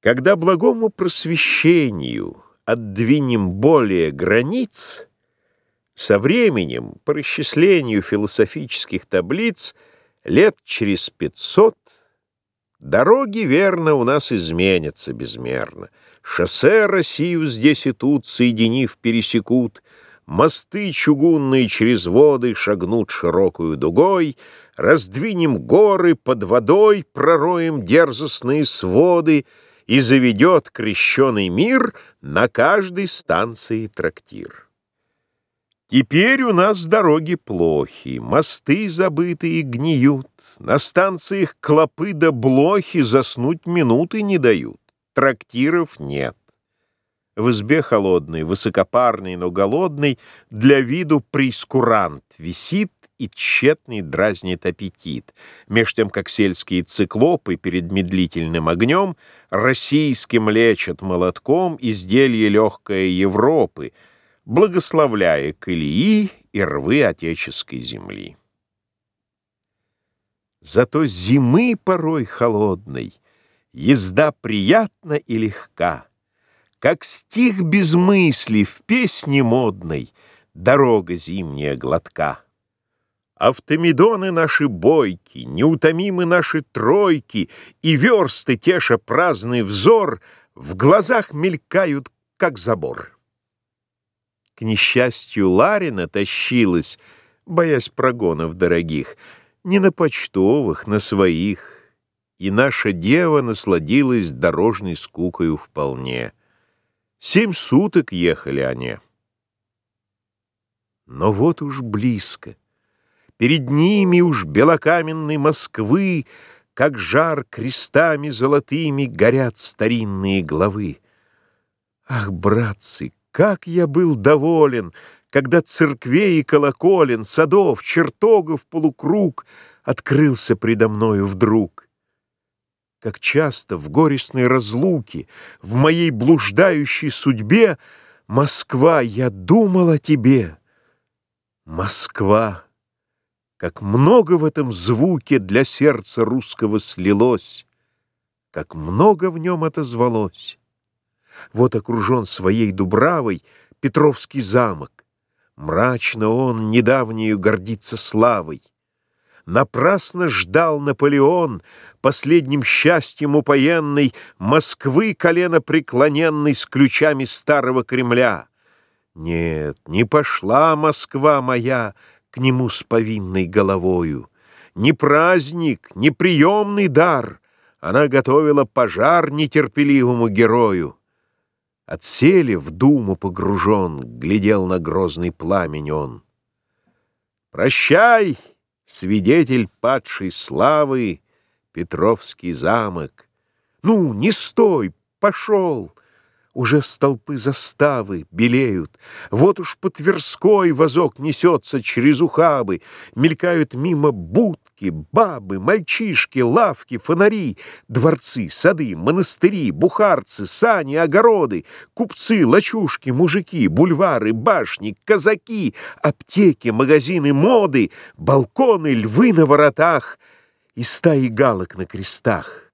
Когда благому просвещению отдвинем более границ, со временем, по расчислению философических таблиц, лет через пятьсот дороги, верно, у нас изменятся безмерно. Шоссе Россию здесь и тут, соединив, пересекут, Мосты чугунные через воды шагнут широкую дугой, Раздвинем горы под водой, пророем дерзостные своды, И заведет крещеный мир на каждой станции трактир. Теперь у нас дороги плохи, мосты забытые гниют, На станциях клопы да блохи заснуть минуты не дают, трактиров нет. В избе холодной, высокопарный, но голодный, Для виду прейскурант висит и тщетный дразнит аппетит, меж тем, как сельские циклопы перед медлительным огнем российским лечат молотком изделие легкое Европы, благословляя колеи и рвы отеческой земли. Зато зимы порой холодной езда приятна и легка, как стих без мысли в песне модной Дорога зимняя глотка. Автомедоны наши бойки, Неутомимы наши тройки, И версты, теша праздный взор, В глазах мелькают, как забор. К несчастью Ларина тащилась, Боясь прогонов дорогих, Не на почтовых, на своих, И наша дева насладилась Дорожной скукою вполне. Семь суток ехали они. Но вот уж близко. Перед ними уж белокаменной Москвы, Как жар крестами золотыми Горят старинные главы. Ах, братцы, как я был доволен, Когда церквей и колоколен, Садов, чертогов полукруг Открылся предо мною вдруг. Как часто в горестной разлуке, В моей блуждающей судьбе, Москва, я думал о тебе. Москва, как много в этом звуке Для сердца русского слилось, Как много в нем отозвалось. Вот окружен своей дубравой Петровский замок. Мрачно он недавнею гордится славой. Напрасно ждал Наполеон, последним счастьем упоенный, Москвы колено преклоненной с ключами старого Кремля. Нет, не пошла Москва моя к нему с повинной головою. Ни праздник, ни приемный дар, Она готовила пожар нетерпеливому герою. Отсели в думу погружен, Глядел на грозный пламень он. «Прощай!» свидетель падшей славы, Петровский замок. Ну, не стой, пошел! Уже столпы заставы белеют. Вот уж по Тверской возок несется через ухабы. Мелькают мимо будки, бабы, мальчишки, лавки, фонари, дворцы, сады, монастыри, бухарцы, сани, огороды, купцы, лачушки, мужики, бульвары, башни, казаки, аптеки, магазины моды, балконы, львы на воротах и стаи галок на крестах.